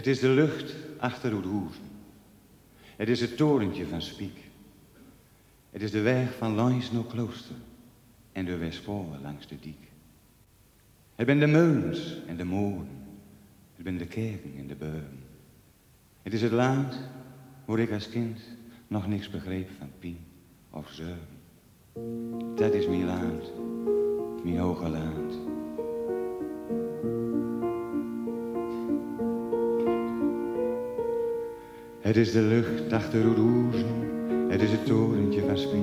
Het is de lucht achter Oedhoeven. Het is het torentje van Spiek. Het is de weg van langs naar klooster en de Westpolen langs de diek. Het ben de meulens en de molen. Het ben de kerken en de beuren. Het is het land waar ik als kind nog niks begreep van pien of zeuren. Dat is mijn land, mijn hoge land. Het is de lucht achter Roeroezen, het is het torentje van Spiek.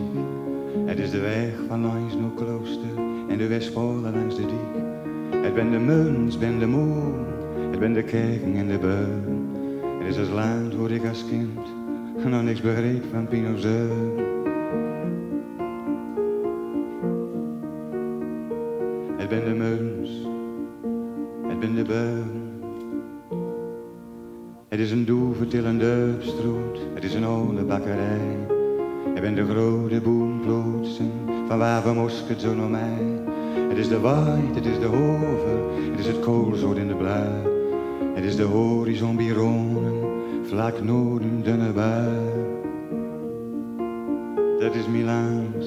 Het is de weg van langs klooster en de Westpolen langs de diek. Het ben de muns, ben de moon, het ben de kerken en de beun. Het is het land waar ik als kind nog niks begreep van Pinozeun. Het ben de muns, het ben de beun. Het is een doevertillende stroot, het is een oude bakkerij. Het ben de grote boomplotsen van waar we mosket zo naar mij. Het is de waait, het is de hoven, het is het koolzoot in de blauw. Het is de horizon bironen, vlak noorden dunne bui. Dat is mijn land,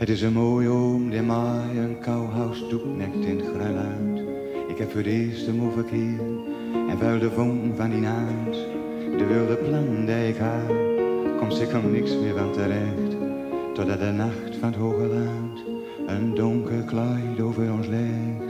Het is een mooie oom die mij een kouhuis doeknekt in gruiluid. Ik heb voor de eerste moe en vuil de vonk van die naad. De wilde plan die ik had, komt zeker niks meer van terecht. Totdat de nacht van het hoge land een donker kleid over ons legt.